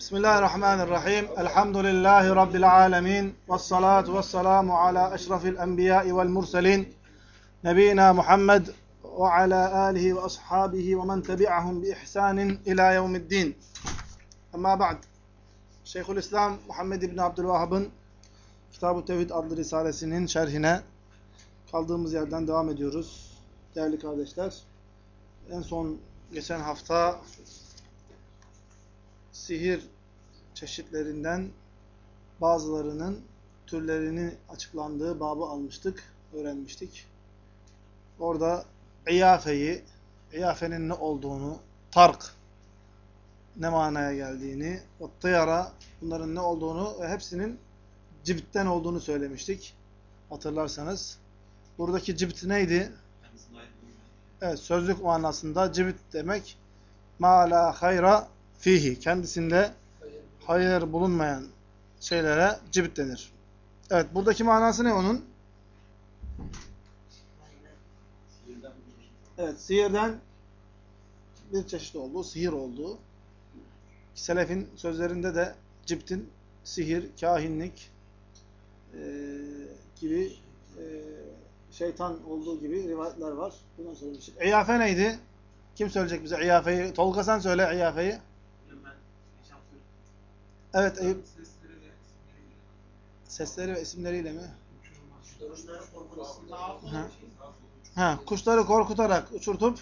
Bismillahirrahmanirrahim. Elhamdülillahi Rabbil alemin. Vessalatu vesselamu ala eşrafil enbiyai vel murselin. Nebina Muhammed ve ala alihi ve ashabihi ve men tebi'ahum bi ihsanin ila yevmiddin. Ama ba'd. Şeyhülislam Muhammed İbni Abdülvahhab'ın Kitab-ı Tevhid adlı risalesinin şerhine kaldığımız yerden devam ediyoruz. Değerli kardeşler, en son geçen hafta sihir çeşitlerinden bazılarının türlerini açıklandığı babı almıştık, öğrenmiştik. Orada iyafeyi, iyafenin ne olduğunu, tark ne manaya geldiğini, o tıyara bunların ne olduğunu ve hepsinin cibitten olduğunu söylemiştik. Hatırlarsanız. Buradaki cibt neydi? Evet, sözlük manasında cibit demek ma la hayra fihi. Kendisinde hayır bulunmayan şeylere cibit denir. Evet, buradaki manası ne onun? Evet, sihirden bir çeşit olduğu, sihir olduğu. Selefin sözlerinde de cibtin sihir, kahinlik e, gibi e, şeytan olduğu gibi rivayetler var. Bundan söylemiştik. İyafe neydi? Kim söyleyecek bize iyafeyi? Tolga sen söyle iyafeyi. Evet Eyüp. Sesleri ve isimleriyle mi? Ha. ha. Kuşları korkutarak uçurtup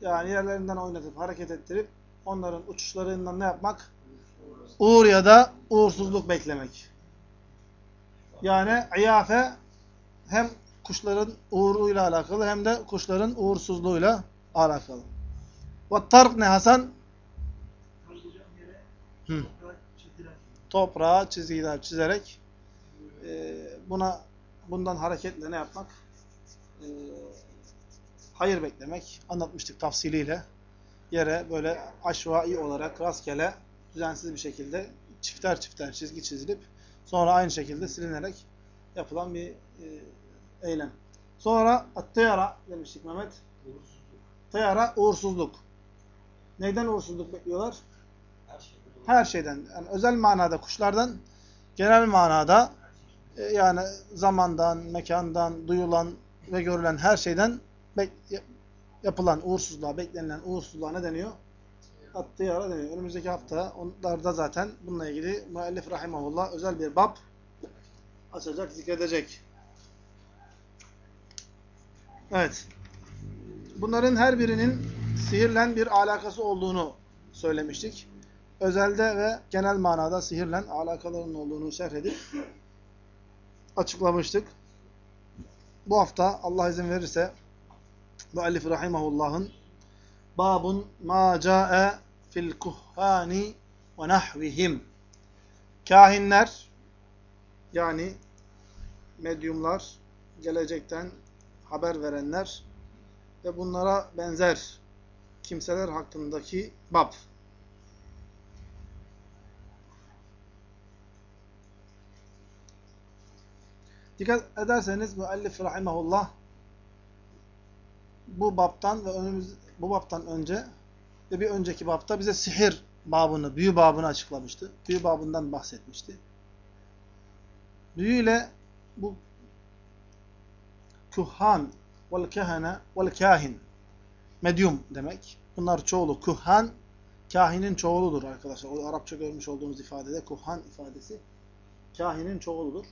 yani yerlerinden oynatıp hareket ettirip onların uçuşlarından ne yapmak? Uğur ya da uğursuzluk beklemek. Yani iyafe hem kuşların uğuruyla alakalı hem de kuşların uğursuzluğuyla alakalı. Ve tark ne Hasan? Hı. Toprağa çizgiler çizerek e, buna bundan hareketle ne yapmak? E, hayır beklemek. Anlatmıştık tafsiliyle. Yere böyle aşvai olarak rastgele düzensiz bir şekilde çifter çifter çizgi çizilip sonra aynı şekilde silinerek yapılan bir e, eylem. Sonra at-tıyara demiştik Mehmet. Tıyara uğursuzluk. Neyden uğursuzluk bekliyorlar? Her şeyden. Yani özel manada kuşlardan, genel manada e, yani zamandan, mekandan, duyulan ve görülen her şeyden yapılan uğursuzluğa, beklenilen uğursuzluğa ne deniyor? At-tıyara deniyor. Önümüzdeki hafta onlarda zaten bununla ilgili müellif rahimahullah özel bir bab açacak, zikredecek. Evet. Bunların her birinin sihirle bir alakası olduğunu söylemiştik. Özelde ve genel manada sihirle alakalarının olduğunu şerh edip açıklamıştık. Bu hafta Allah izin verirse müellif rahimahullah'ın babun ma ca'e fil kuhani ve nahvihim kahinler yani medyumlar gelecekten haber verenler ve bunlara benzer kimseler hakkındaki bab. Dikkat ederseniz müellif rahimahullah bu babtan ve önümüz bu babtan önce ve bir önceki babta bize sihir babını, büyü babını açıklamıştı. Büyü babından bahsetmişti. Büyüyle bu kuhan vel kehene vel kahin medyum demek. Bunlar çoğulu. Kuhan kahinin çoğuludur arkadaşlar. O Arapça görmüş olduğumuz ifadede kuhan ifadesi kahinin çoğuludur.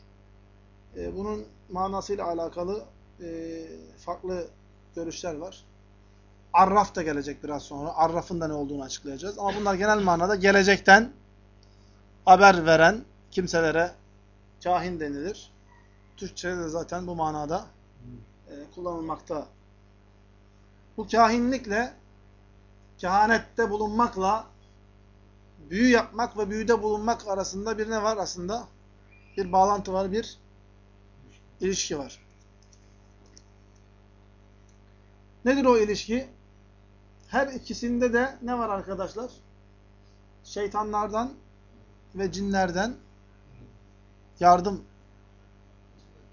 Ee, bunun manasıyla alakalı e, farklı görüşler var. Arraf da gelecek biraz sonra. Arraf'ın da ne olduğunu açıklayacağız. Ama bunlar genel manada gelecekten haber veren kimselere kahin denilir. Türkçe'de de zaten bu manada e, kullanılmakta. Bu kahinlikle, kehanette bulunmakla, büyü yapmak ve büyüde bulunmak arasında bir ne var aslında? Bir bağlantı var, bir ilişki var. Nedir o ilişki? Her ikisinde de ne var arkadaşlar? Şeytanlardan ve cinlerden yardım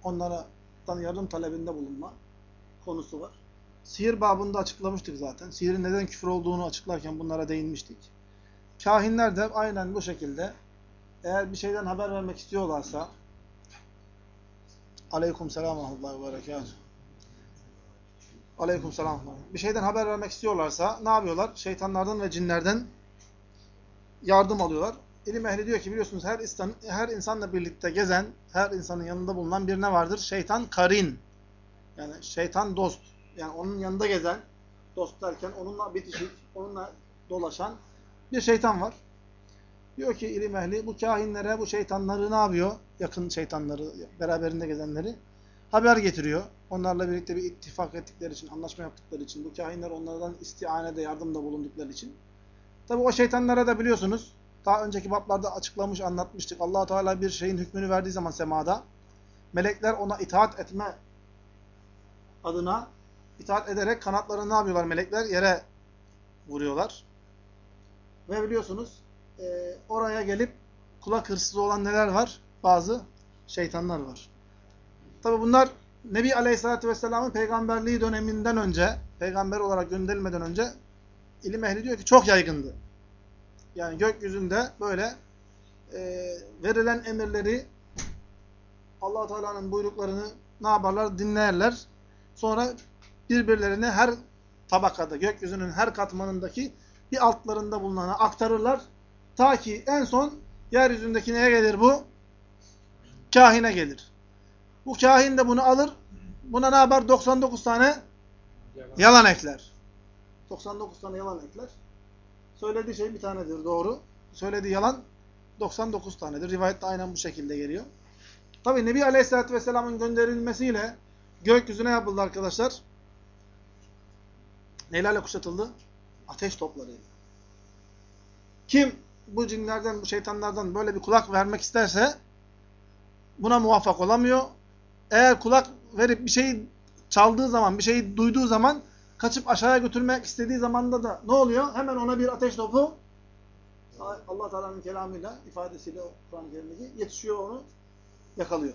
onlardan yardım talebinde bulunma konusu var. Sihir babında açıklamıştık zaten. Sihirin neden küfür olduğunu açıklarken bunlara değinmiştik. kahinler de aynen bu şekilde eğer bir şeyden haber vermek istiyorlarsa Aleyküm selam. Aleyküm selam. Bir şeyden haber vermek istiyorlarsa ne yapıyorlar? Şeytanlardan ve cinlerden yardım alıyorlar. İlim ehli diyor ki biliyorsunuz her insan, her insanla birlikte gezen, her insanın yanında bulunan bir ne vardır? Şeytan karin. Yani şeytan dost. Yani onun yanında gezen, dost derken onunla bitişik, onunla dolaşan bir şeytan var. Diyor ki ilim ehli bu kahinlere, bu şeytanları ne yapıyor? Yakın şeytanları, beraberinde gezenleri haber getiriyor. Onlarla birlikte bir ittifak ettikleri için, anlaşma yaptıkları için, bu kahinler onlardan istianede, yardımda bulundukları için. Tabi o şeytanlara da biliyorsunuz, daha önceki bablarda açıklamış, anlatmıştık. allah Teala bir şeyin hükmünü verdiği zaman semada, melekler ona itaat etme adına itaat ederek kanatlarını ne yapıyorlar melekler? Yere vuruyorlar. Ve biliyorsunuz e, oraya gelip kulak hırsızı olan neler var? Bazı şeytanlar var. Tabi bunlar Nebi Aleyhisselatü Vesselam'ın peygamberliği döneminden önce, peygamber olarak gönderilmeden önce ilim ehli diyor ki çok yaygındı. Yani gökyüzünde böyle e, verilen emirleri allah Teala'nın buyruklarını ne yaparlar? Dinlerler. Sonra birbirlerine her tabakada, gökyüzünün her katmanındaki bir altlarında bulunana aktarırlar. Ta ki en son yeryüzündeki neye gelir bu? Kahine gelir. Bu kahin de bunu alır. Buna ne yapar? 99 tane yalan, yalan ekler. 99 tane yalan ekler. Söylediği şey bir tanedir doğru. Söylediği yalan 99 tanedir. Rivayette aynen bu şekilde geliyor. Tabi Nebi Aleyhisselatü Vesselam'ın gönderilmesiyle gökyüzüne yapıldı arkadaşlar. Nelerle kuşatıldı? Ateş toplarıyla. Kim bu cinlerden, bu şeytanlardan böyle bir kulak vermek isterse buna muvaffak olamıyor. Eğer kulak verip bir şeyi çaldığı zaman, bir şeyi duyduğu zaman kaçıp aşağıya götürmek istediği zamanda da ne oluyor? Hemen ona bir ateş topu Allah Teala'nın kelamıyla, ifadesiyle Kur'an-ı yetişiyor onu, yakalıyor.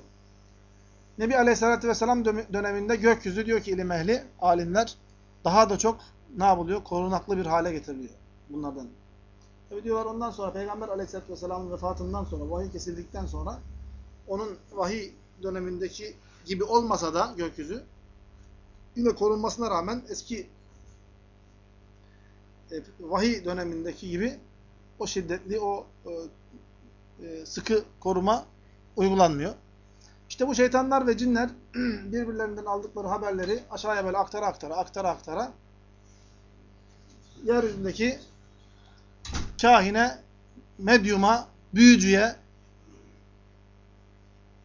Nebi Aleyhisselatü Vesselam döneminde gökyüzü diyor ki ilim ehli, alimler daha da çok ne yapılıyor? Korunaklı bir hale getiriliyor bunlardan. Tabi diyorlar ondan sonra Peygamber Aleyhisselatü Vesselam'ın vefatından sonra, vahiy kesildikten sonra onun vahiy dönemindeki gibi olmasa da gökyüzü yine korunmasına rağmen eski e, vahiy dönemindeki gibi o şiddetli, o e, e, sıkı koruma uygulanmıyor. İşte bu şeytanlar ve cinler birbirlerinden aldıkları haberleri aşağıya böyle aktara aktara, aktara aktara yeryüzündeki kahine, medyuma, büyücüye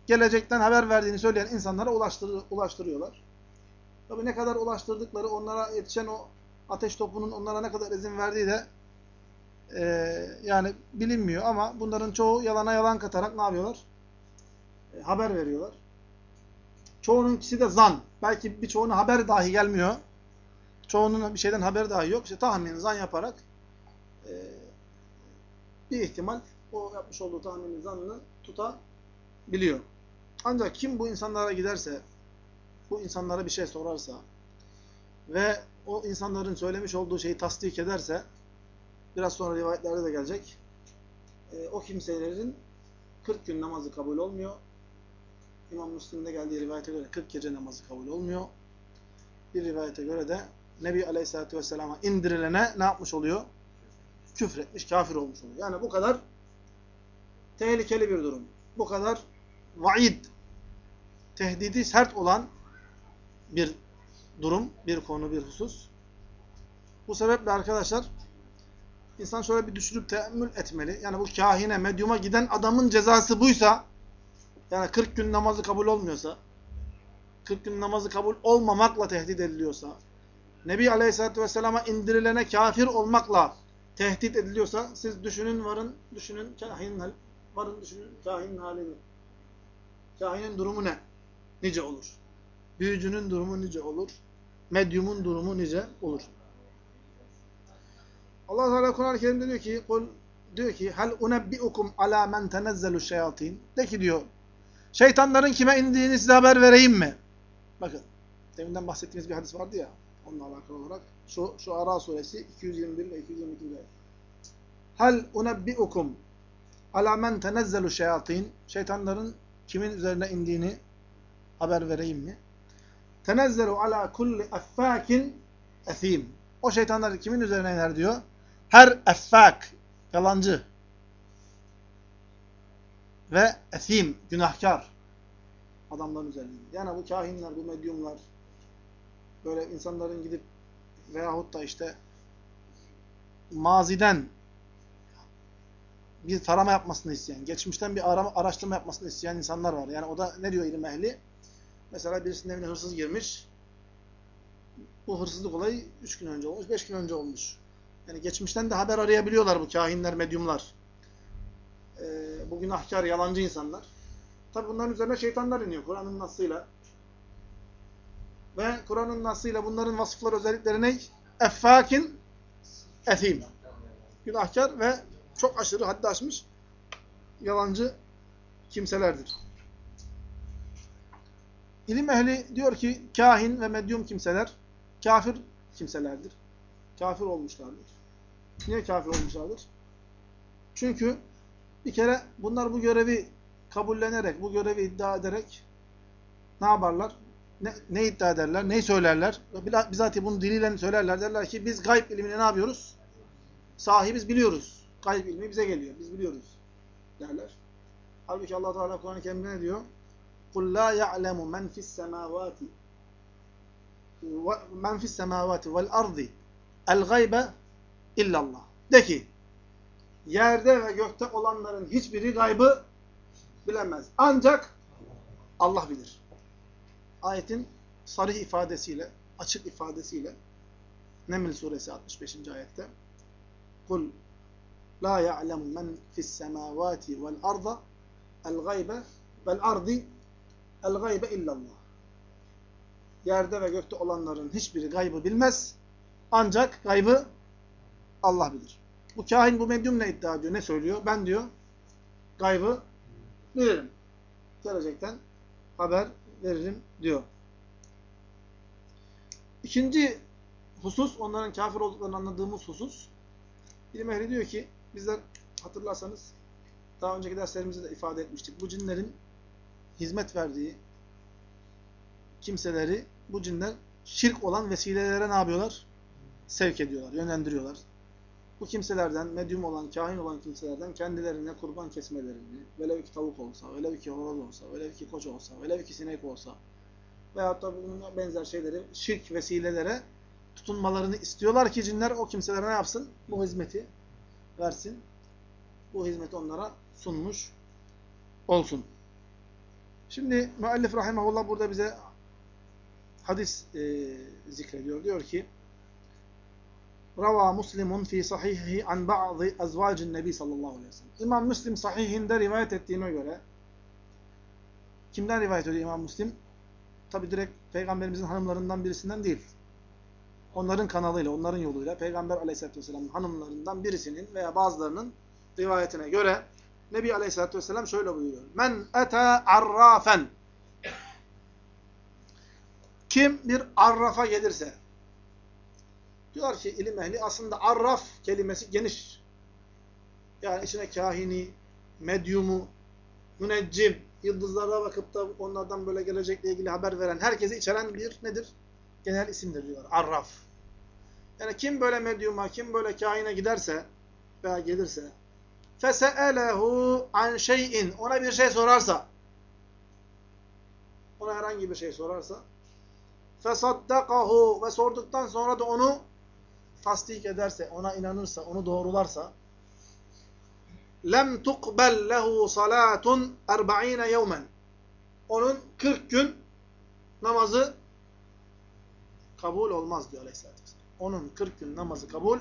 gelecekten haber verdiğini söyleyen insanlara ulaştır ulaştırıyorlar. Tabi ne kadar ulaştırdıkları, onlara yetişen o ateş topunun onlara ne kadar izin verdiği de e, yani bilinmiyor ama bunların çoğu yalana yalan katarak ne yapıyorlar? E, haber veriyorlar. Çoğununkisi de zan. Belki birçoğuna haber dahi gelmiyor. Çoğunun bir şeyden haber dahi yok. İşte tahmin, zan yaparak e, bir ihtimal o yapmış olduğu tahminin zanını tutabiliyor. Ancak kim bu insanlara giderse, bu insanlara bir şey sorarsa ve o insanların söylemiş olduğu şeyi tasdik ederse, biraz sonra rivayetlerde de gelecek, e, o kimselerin 40 gün namazı kabul olmuyor. İmam Müslim'de geldiği rivayete göre 40 gece namazı kabul olmuyor. Bir rivayete göre de Nebi Aleyhisselatü Vesselam'a indirilene ne yapmış oluyor? Küfretmiş, kafir olmuş oluyor. Yani bu kadar tehlikeli bir durum. Bu kadar vaid, tehdidi sert olan bir durum, bir konu, bir husus. Bu sebeple arkadaşlar insan şöyle bir düşünüp teemmül etmeli. Yani bu kahine, medyuma giden adamın cezası buysa yani 40 gün namazı kabul olmuyorsa 40 gün namazı kabul olmamakla tehdit ediliyorsa Nebi Aleyhisselatü Vesselam'a indirilene kafir olmakla tehdit ediliyorsa siz düşünün varın, düşünün kahinin, varın düşünün kahinin halini. Kahinin durumu ne? Nice olur? Büyücünün durumu nice olur? Medyumun durumu nice olur? Allah Teala Kur'an-ı Kerim'de diyor ki diyor ki hal unebbiukum ala men tenezzelu şeyatin de ki diyor şeytanların kime indiğini size haber vereyim mi? Bakın deminden bahsettiğimiz bir hadis vardı ya onunla alakalı olarak şu şu Ara suresi 221 ve 222. Hal unebbiukum ala men tenezzelu şeyatin şeytanların kimin üzerine indiğini haber vereyim mi? Tenezzelu ala kulli effâkin esim. O şeytanlar kimin üzerine iner diyor? Her effak, yalancı ve esim, günahkar adamların üzerine. Yani bu kahinler, bu medyumlar, böyle insanların gidip veyahut da işte maziden bir tarama yapmasını isteyen, geçmişten bir arama, araştırma yapmasını isteyen insanlar var. Yani o da ne diyor ilim ehli? Mesela birisinin evine hırsız girmiş. Bu hırsızlık olayı 3 gün önce olmuş, 5 gün önce olmuş. Yani geçmişten de haber arayabiliyorlar bu kahinler, medyumlar. Ee, bu günahkar, yalancı insanlar. Tabi bunların üzerine şeytanlar iniyor Kur'an'ın nasıyla. Ve Kur'an'ın nasıyla bunların vasıfları, özellikleri ne? Effakin, ethim. Günahkar ve çok aşırı haddi aşmış yalancı kimselerdir. İlim ehli diyor ki kahin ve medyum kimseler kafir kimselerdir. Kafir olmuşlardır. Niye kafir olmuşlardır? Çünkü bir kere bunlar bu görevi kabullenerek, bu görevi iddia ederek ne yaparlar? ne, ne iddia ederler, neyi söylerler? Bizatihi bunu diliyle söylerler. Derler ki biz gayb ilmini ne yapıyoruz? Sahibiz biliyoruz. Gayb ilmi bize geliyor. Biz biliyoruz derler. Halbuki Allah Teala Kur'an-ı Kerim'de ne diyor? "Kul la ya'lemu men fis semawati men fis semawati vel ardi el gaybe illallah." De ki yerde ve gökte olanların hiçbiri gaybı bilemez. Ancak Allah bilir. Ayetin sarih ifadesiyle, açık ifadesiyle Neml suresi 65. ayette Kul la ya'lemu men fis semavati vel arda el gaybe vel ardi el gaybe illallah. Yerde ve gökte olanların hiçbiri gaybı bilmez. Ancak gaybı Allah bilir. Bu kahin, bu medyum ne iddia ediyor? Ne söylüyor? Ben diyor gaybı bilirim. Gelecekten haber veririm diyor. İkinci husus, onların kafir olduklarını anladığımız husus. İlim ehli diyor ki, bizler hatırlarsanız daha önceki derslerimizde de ifade etmiştik. Bu cinlerin hizmet verdiği kimseleri, bu cinler şirk olan vesilelere ne yapıyorlar? Sevk ediyorlar, yönlendiriyorlar bu kimselerden, medyum olan, kahin olan kimselerden kendilerine kurban kesmelerini, velev ki tavuk olsa, velev ki horoz olsa, velev ki koç olsa, velev ki sinek olsa veyahut da bunun benzer şeyleri şirk vesilelere tutunmalarını istiyorlar ki cinler o kimselere ne yapsın? Bu hizmeti versin. Bu hizmeti onlara sunmuş olsun. Şimdi müellif rahimahullah burada bize hadis e, zikrediyor. Diyor ki Rava Muslimun fi sahihi an ba'dı ezvacin nebi sallallahu aleyhi ve sellem. İmam Müslim sahihinde rivayet ettiğine göre kimden rivayet ediyor İmam Müslim? Tabi direkt Peygamberimizin hanımlarından birisinden değil. Onların kanalıyla, onların yoluyla Peygamber aleyhissalatü vesselamın hanımlarından birisinin veya bazılarının rivayetine göre Nebi aleyhissalatü vesselam şöyle buyuruyor. Men ete arrafen Kim bir arrafa gelirse Diyor ki ilim ehli aslında arraf kelimesi geniş. Yani içine kahini, medyumu, müneccim, yıldızlara bakıp da onlardan böyle gelecekle ilgili haber veren herkesi içeren bir nedir? Genel isimdir diyor. Arraf. Yani kim böyle medyuma, kim böyle kahine giderse veya gelirse fese'elehu an şeyin ona bir şey sorarsa ona herhangi bir şey sorarsa fesaddakahu ve sorduktan sonra da onu tasdik ederse, ona inanırsa, onu doğrularsa lem tukbel lehu salatun 40 yevmen. Onun 40 gün namazı kabul olmaz diyor Aleyhisselatü Vesselam. Onun 40 gün namazı kabul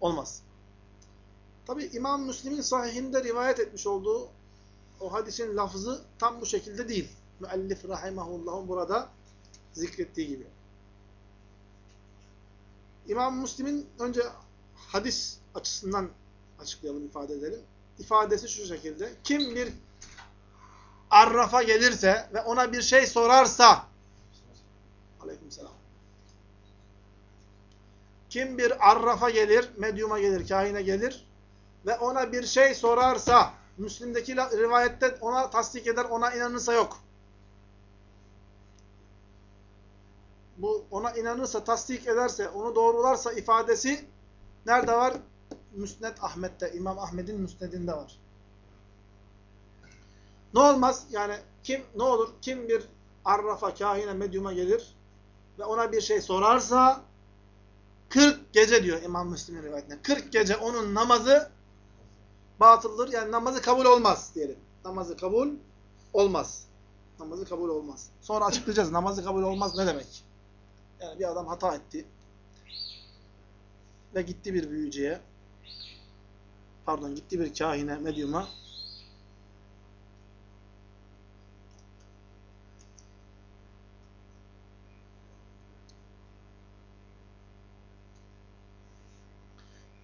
olmaz. Tabi İmam Müslim'in sahihinde rivayet etmiş olduğu o hadisin lafzı tam bu şekilde değil. Müellif rahimahullah'ın burada zikrettiği gibi. İmam Müslim'in önce hadis açısından açıklayalım, ifade edelim. İfadesi şu şekilde. Kim bir arrafa gelirse ve ona bir şey sorarsa aleykümselam kim bir arrafa gelir, medyuma gelir, kahine gelir ve ona bir şey sorarsa, Müslim'deki rivayette ona tasdik eder, ona inanırsa yok. Bu ona inanırsa, tasdik ederse, onu doğrularsa ifadesi nerede var? Müsned Ahmet'te, İmam Ahmet'in müsnedinde var. Ne olmaz? Yani kim ne olur? Kim bir arrafa, kahine, medyuma gelir ve ona bir şey sorarsa 40 gece diyor İmam Müslim'in rivayetinde. 40 gece onun namazı batıldır. Yani namazı kabul olmaz diyelim. Namazı kabul olmaz. Namazı kabul olmaz. Sonra açıklayacağız. Namazı kabul olmaz ne demek? Yani bir adam hata etti. Ve gitti bir büyücüye. Pardon gitti bir kahine, medyuma.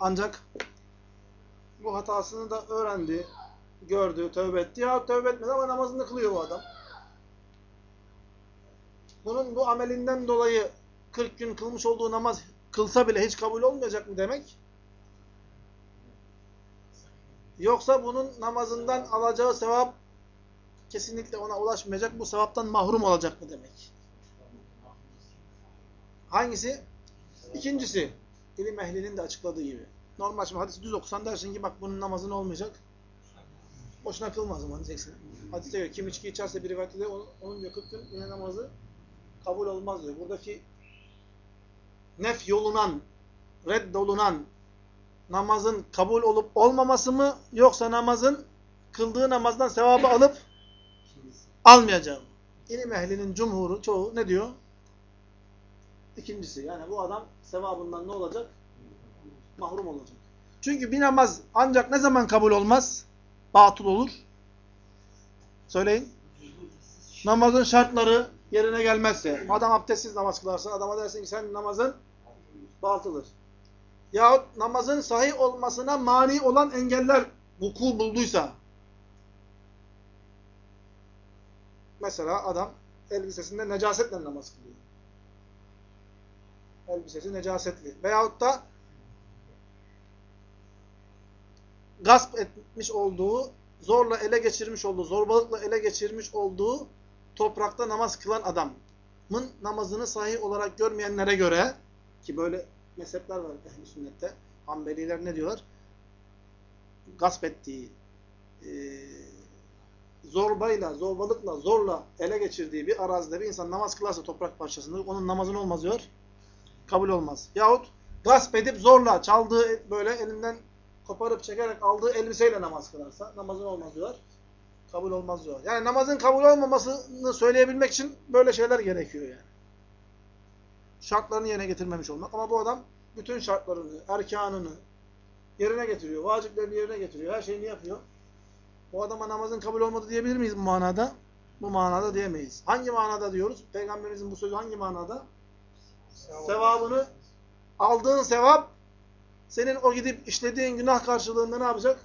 Ancak bu hatasını da öğrendi, gördü, tövbe etti. Ya tövbe etmedi ama namazını kılıyor bu adam. Bunun bu amelinden dolayı 40 gün kılmış olduğu namaz kılsa bile hiç kabul olmayacak mı demek? Yoksa bunun namazından alacağı sevap kesinlikle ona ulaşmayacak, bu sevaptan mahrum olacak mı demek? Hangisi? İkincisi, ilim ehlinin de açıkladığı gibi. Normal şimdi hadisi düz okusan dersin ki bak bunun namazı ne olmayacak? Boşuna kılmaz zaman diyeceksin. Hadiste göre kim içki içerse bir rivayette onun, onun diyor 40 gün yine namazı kabul olmaz diyor. Buradaki nef yolunan, reddolunan namazın kabul olup olmaması mı yoksa namazın kıldığı namazdan sevabı alıp almayacağı mı? İlim ehlinin cumhuru çoğu ne diyor? İkincisi yani bu adam sevabından ne olacak? Mahrum olacak. Çünkü bir namaz ancak ne zaman kabul olmaz? Batıl olur. Söyleyin. Namazın şartları yerine gelmezse, adam abdestsiz namaz kılarsa, adama dersin ki sen namazın batılır. Yahut namazın sahih olmasına mani olan engeller vuku bulduysa, mesela adam elbisesinde necasetle namaz kılıyor. Elbisesi necasetli. Veyahut da gasp etmiş olduğu, zorla ele geçirmiş olduğu, zorbalıkla ele geçirmiş olduğu toprakta namaz kılan adamın namazını sahih olarak görmeyenlere göre ki böyle mezhepler var ehl sünnette. Hanbeliler ne diyorlar? Gasp ettiği, e, zorbayla, zorbalıkla, zorla ele geçirdiği bir arazide bir insan namaz kılarsa toprak parçasında onun namazın olmaz diyor. Kabul olmaz. Yahut gasp edip zorla çaldığı böyle elinden koparıp çekerek aldığı elbiseyle namaz kılarsa namazın olmaz diyor. Kabul olmaz diyor. Yani namazın kabul olmamasını söyleyebilmek için böyle şeyler gerekiyor yani. Şartlarını yerine getirmemiş olmak. Ama bu adam bütün şartlarını, erkanını yerine getiriyor. Vaciplerini yerine getiriyor. Her şeyini yapıyor. O adama namazın kabul olmadı diyebilir miyiz bu manada? Bu manada diyemeyiz. Hangi manada diyoruz? Peygamberimizin bu sözü hangi manada? Sevabını, aldığın sevap senin o gidip işlediğin günah karşılığında ne yapacak?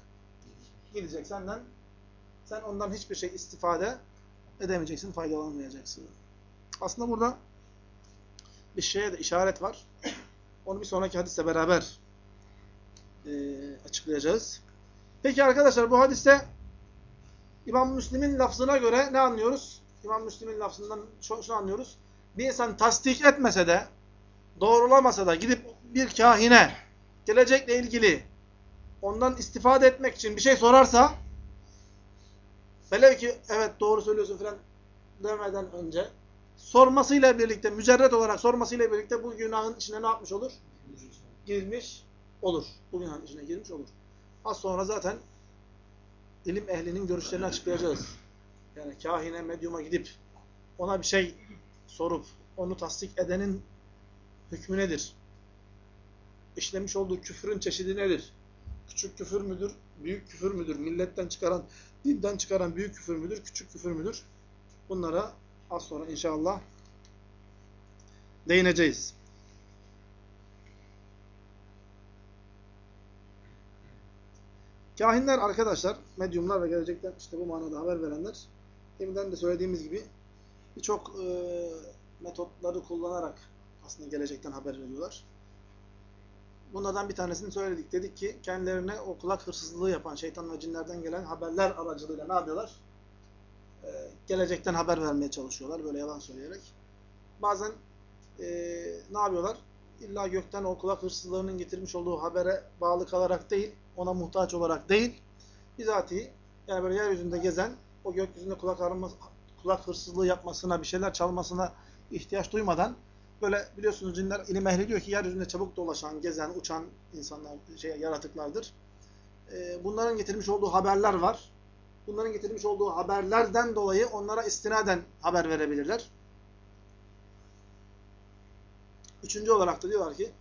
Gidecek senden. Sen ondan hiçbir şey istifade edemeyeceksin, faydalanmayacaksın. Aslında burada şeye de işaret var. Onu bir sonraki hadisle beraber e, açıklayacağız. Peki arkadaşlar bu hadiste İmam Müslim'in lafzına göre ne anlıyoruz? İmam Müslim'in lafzından şunu anlıyoruz. Bir insan tasdik etmese de, doğrulamasa da gidip bir kahine gelecekle ilgili ondan istifade etmek için bir şey sorarsa velev ki evet doğru söylüyorsun falan demeden önce sormasıyla birlikte, mücerret olarak sormasıyla birlikte bu günahın içine ne yapmış olur? Girmiş olur. Bu günahın içine girmiş olur. Az sonra zaten ilim ehlinin görüşlerini açıklayacağız. Yani kahine, medyuma gidip ona bir şey sorup onu tasdik edenin hükmü nedir? İşlemiş olduğu küfrün çeşidi nedir? Küçük küfür müdür? Büyük küfür müdür? Milletten çıkaran, dinden çıkaran büyük küfür müdür? Küçük küfür müdür? Bunlara az sonra inşallah değineceğiz. Kahinler arkadaşlar, medyumlar ve gelecekten işte bu manada haber verenler, deminden de söylediğimiz gibi birçok e, metotları kullanarak aslında gelecekten haber veriyorlar. bunlardan bir tanesini söyledik. Dedik ki kendilerine o kulak hırsızlığı yapan şeytan ve cinlerden gelen haberler aracılığıyla ne yapıyorlar? Ee, gelecekten haber vermeye çalışıyorlar böyle yalan söyleyerek. Bazen e, ne yapıyorlar? İlla gökten o kulak hırsızlığının getirmiş olduğu habere bağlı kalarak değil, ona muhtaç olarak değil, bizatihi yani böyle yeryüzünde gezen, o gökyüzünde kulak, arınma, kulak hırsızlığı yapmasına, bir şeyler çalmasına ihtiyaç duymadan, böyle biliyorsunuz cinler, ilim ehli diyor ki yeryüzünde çabuk dolaşan, gezen, uçan insanlar, şey, yaratıklardır. Ee, bunların getirmiş olduğu haberler var. Bunların getirmiş olduğu haberlerden dolayı onlara istinaden haber verebilirler. Üçüncü olarak da diyorlar ki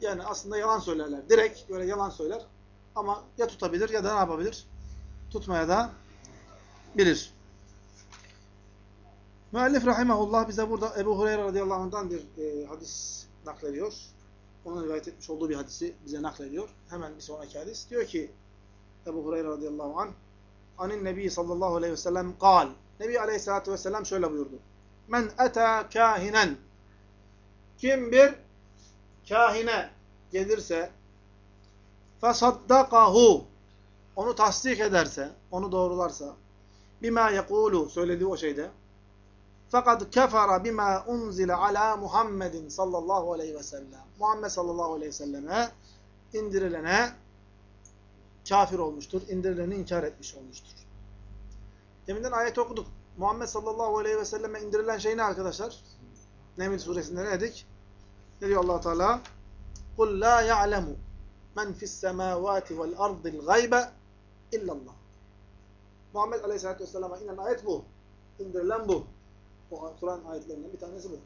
yani aslında yalan söylerler. Direkt böyle yalan söyler ama ya tutabilir ya da ne yapabilir? Tutmaya da bilir. Müellif rahimahullah bize burada Ebu Hureyre radıyallahu anh'dan bir e, hadis naklediyor. Onun rivayet etmiş olduğu bir hadisi bize naklediyor. Hemen bir sonraki hadis. Diyor ki Ebu Hureyre radıyallahu anh Anin Nebi sallallahu aleyhi ve sellem kal. Nebi aleyhissalatü vesselam şöyle buyurdu. Men eta kahinen kim bir kahine gelirse fesaddakahu onu tasdik ederse, onu doğrularsa bima yekulu söylediği o şeyde fakat kefara bima unzile ala Muhammedin sallallahu aleyhi ve sellem. Muhammed sallallahu aleyhi ve selleme indirilene kafir olmuştur. İndirileni inkar etmiş olmuştur. Deminden ayet okuduk. Muhammed sallallahu aleyhi ve selleme indirilen şey ne arkadaşlar? Neml suresinde ne dedik? Ne diyor allah Teala? قُلْ لَا يَعْلَمُ مَنْ فِي السَّمَاوَاتِ وَالْأَرْضِ الْغَيْبَ illallah. Muhammed Aleyhisselatü Vesselam'a inen ayet bu. İndirilen bu. O Kur'an ayetlerinden bir tanesi bu.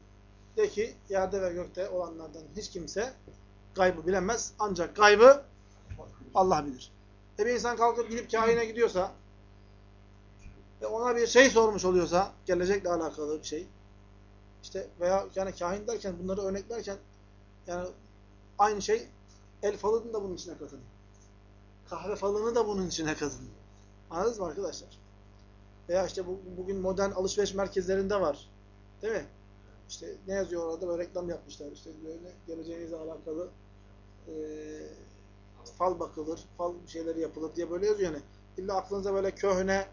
De ki yerde ve gökte olanlardan hiç kimse gaybı bilemez. Ancak gaybı Allah bilir. E bir insan kalkıp gidip kahine gidiyorsa ve ona bir şey sormuş oluyorsa gelecekle alakalı bir şey işte veya yani kahin derken bunları örneklerken yani aynı şey el falını da bunun içine katın. Kahve falını da bunun içine katın. Anladınız mı arkadaşlar? Veya işte bu, bugün modern alışveriş merkezlerinde var. Değil mi? İşte ne yazıyor orada? Böyle reklam yapmışlar. İşte böyle geleceğinizle alakalı e, fal bakılır, fal şeyleri yapılır diye böyle yazıyor yani. İlla aklınıza böyle köhne,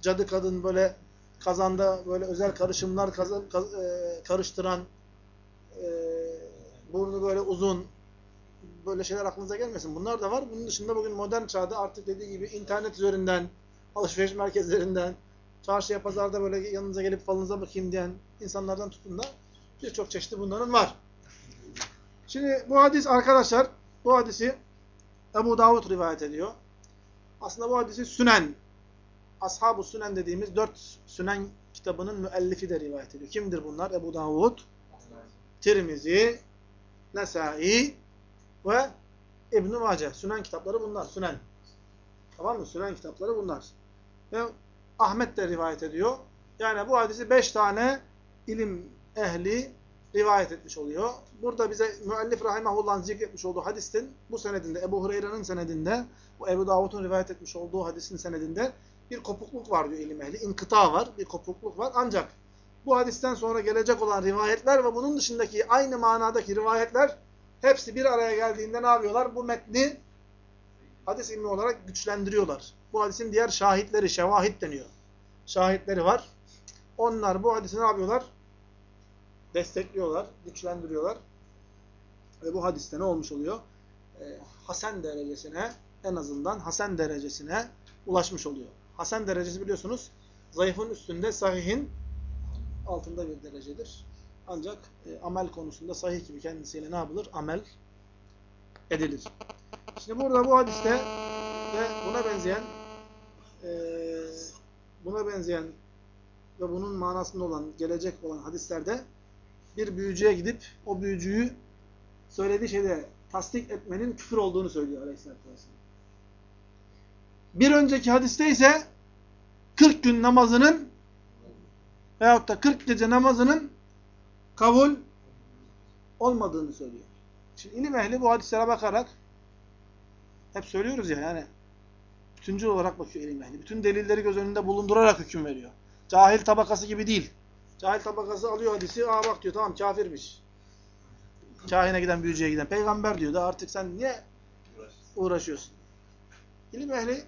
cadı kadın böyle kazanda böyle özel karışımlar kazan, kaz, e, karıştıran e, burnu böyle uzun böyle şeyler aklınıza gelmesin. Bunlar da var. Bunun dışında bugün modern çağda artık dediği gibi internet üzerinden, alışveriş merkezlerinden, çarşıya, pazarda böyle yanınıza gelip falınıza bakayım diyen insanlardan tutun da birçok çeşitli bunların var. Şimdi bu hadis arkadaşlar, bu hadisi Ebu Davud rivayet ediyor. Aslında bu hadisi Sünen, Ashab-ı Sünen dediğimiz dört Sünen kitabının müellifi de rivayet ediyor. Kimdir bunlar? Ebu Davud, Tirmizi, Nesai ve İbn-i Mace. Sünen kitapları bunlar. Sünen. Tamam mı? Sünen kitapları bunlar. Ve Ahmet de rivayet ediyor. Yani bu hadisi beş tane ilim ehli rivayet etmiş oluyor. Burada bize müellif rahimahullah'ın zikretmiş olduğu hadistin bu senedinde, Ebu Hureyre'nin senedinde, bu Ebu Davud'un rivayet etmiş olduğu hadisin senedinde bir kopukluk var diyor ilim ehli. İnkıta var, bir kopukluk var. Ancak bu hadisten sonra gelecek olan rivayetler ve bunun dışındaki aynı manadaki rivayetler hepsi bir araya geldiğinde ne yapıyorlar? Bu metni hadis ilmi olarak güçlendiriyorlar. Bu hadisin diğer şahitleri, şevahit deniyor. Şahitleri var. Onlar bu hadisi ne yapıyorlar? Destekliyorlar, güçlendiriyorlar. Ve bu hadiste ne olmuş oluyor? Ee, Hasan derecesine, en azından Hasan derecesine ulaşmış oluyor. Hasan derecesi biliyorsunuz, zayıfın üstünde, sahihin altında bir derecedir. Ancak e, amel konusunda sahih gibi kendisiyle ne yapılır? Amel edilir. Şimdi burada bu hadiste ve buna benzeyen e, buna benzeyen ve bunun manasında olan, gelecek olan hadislerde bir büyücüye gidip o büyücüyü söylediği şeyde tasdik etmenin küfür olduğunu söylüyor Aleyhisselatü Vesselam. Bir önceki hadiste ise 40 gün namazının veyahut da 40 gece namazının kabul olmadığını söylüyor. Şimdi ilim ehli bu hadislere bakarak hep söylüyoruz ya yani bütüncül olarak bakıyor ilim ehli. Bütün delilleri göz önünde bulundurarak hüküm veriyor. Cahil tabakası gibi değil. Cahil tabakası alıyor hadisi, aa bak diyor tamam kafirmiş. Kahine giden, büyücüye giden. Peygamber diyor da artık sen niye uğraşıyorsun? İlim ehli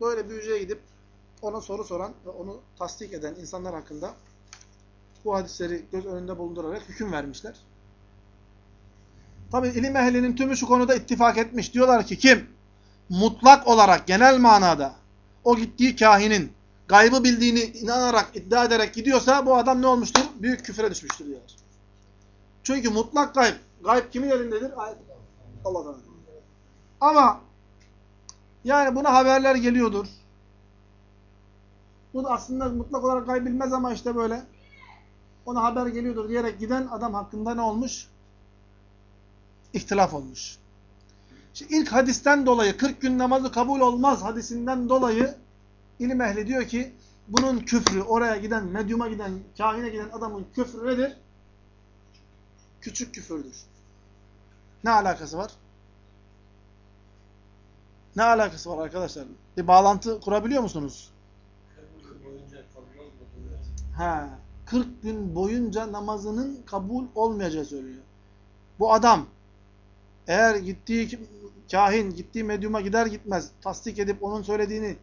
böyle büyücüye gidip ona soru soran ve onu tasdik eden insanlar hakkında bu hadisleri göz önünde bulundurarak hüküm vermişler. Tabi ilim ehlinin tümü şu konuda ittifak etmiş. Diyorlar ki kim mutlak olarak genel manada o gittiği kahinin gaybı bildiğini inanarak, iddia ederek gidiyorsa bu adam ne olmuştur? Büyük küfre düşmüştür diyorlar. Çünkü mutlak gayb. Gayb kimin elindedir? Allah'tan. Ama yani buna haberler geliyordur. Bu da aslında mutlak olarak gayb bilmez ama işte böyle ona haber geliyordur diyerek giden adam hakkında ne olmuş? İhtilaf olmuş. Şimdi ilk hadisten dolayı 40 gün namazı kabul olmaz hadisinden dolayı ilim ehli diyor ki bunun küfrü oraya giden, medyuma giden, kahine giden adamın küfrü nedir? Küçük küfürdür. Ne alakası var? Ne alakası var arkadaşlar? Bir bağlantı kurabiliyor musunuz? Ha, 40 gün boyunca namazının kabul olmayacağı söylüyor. Bu adam eğer gittiği kahin, gittiği medyuma gider gitmez tasdik edip onun söylediğini,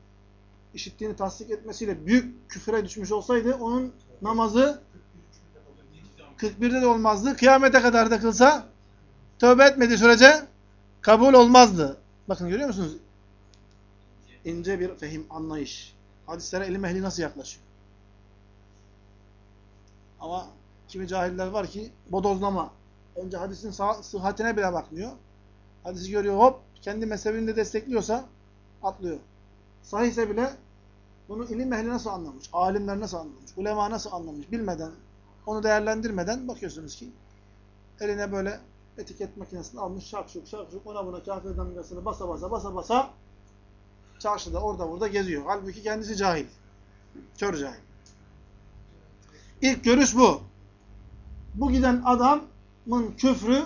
işittiğini tasdik etmesiyle büyük küfüre düşmüş olsaydı onun namazı 41'de de olmazdı. Kıyamete kadar da kılsa tövbe etmediği sürece kabul olmazdı. Bakın görüyor musunuz? İnce bir fehim, anlayış. Hadislere ilim ehli nasıl yaklaşıyor? Ama kimi cahiller var ki bodozlama. Önce hadisin sıhhatine bile bakmıyor. Hadisi görüyor hop kendi mezhebini de destekliyorsa atlıyor. Sahihse bile bunu ilim ehli nasıl anlamış? Alimler nasıl anlamış? Ulema nasıl anlamış? Bilmeden, onu değerlendirmeden bakıyorsunuz ki eline böyle etiket makinesini almış şakşuk şakşuk ona buna kafir damgasını basa basa basa basa çarşıda orada burada geziyor. Halbuki kendisi cahil. Kör cahil. İlk görüş bu. Bu giden adamın küfrü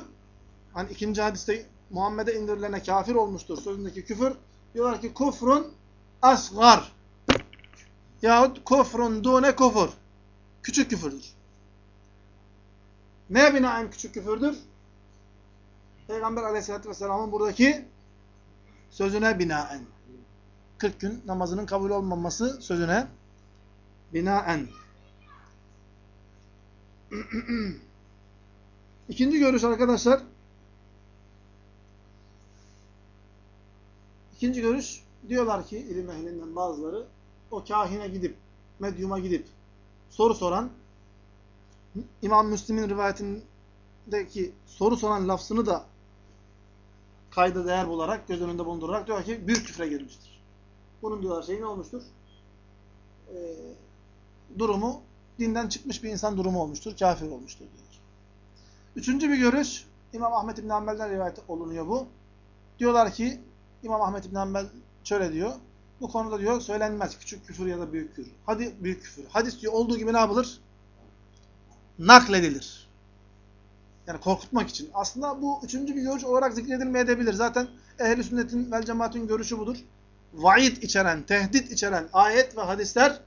hani ikinci hadiste Muhammed'e indirilene kafir olmuştur sözündeki küfür diyorlar ki kufrun asgar yahut kufrun dune kufur küçük küfürdür. Ne binaen küçük küfürdür? Peygamber aleyhissalatü vesselamın buradaki sözüne binaen. 40 gün namazının kabul olmaması sözüne binaen. İkinci görüş arkadaşlar. İkinci görüş diyorlar ki ilim ehlinden bazıları o kahine gidip, medyuma gidip soru soran İmam Müslim'in rivayetindeki soru soran lafzını da kayda değer bularak, göz önünde bulundurarak diyor ki büyük küfre girmiştir. Bunun diyorlar şey ne olmuştur? Ee, durumu dinden çıkmış bir insan durumu olmuştur. Kafir olmuştur diyor. Üçüncü bir görüş İmam Ahmet İbn Hanbel'den rivayet olunuyor bu. Diyorlar ki İmam Ahmet İbn Hanbel şöyle diyor. Bu konuda diyor söylenmez küçük küfür ya da büyük küfür. Hadi büyük küfür. Hadis diyor olduğu gibi ne yapılır? Nakledilir. Yani korkutmak için. Aslında bu üçüncü bir görüş olarak zikredilmeyebilir. Zaten ehl-i sünnetin vel cemaatin görüşü budur. Vaid içeren, tehdit içeren ayet ve hadisler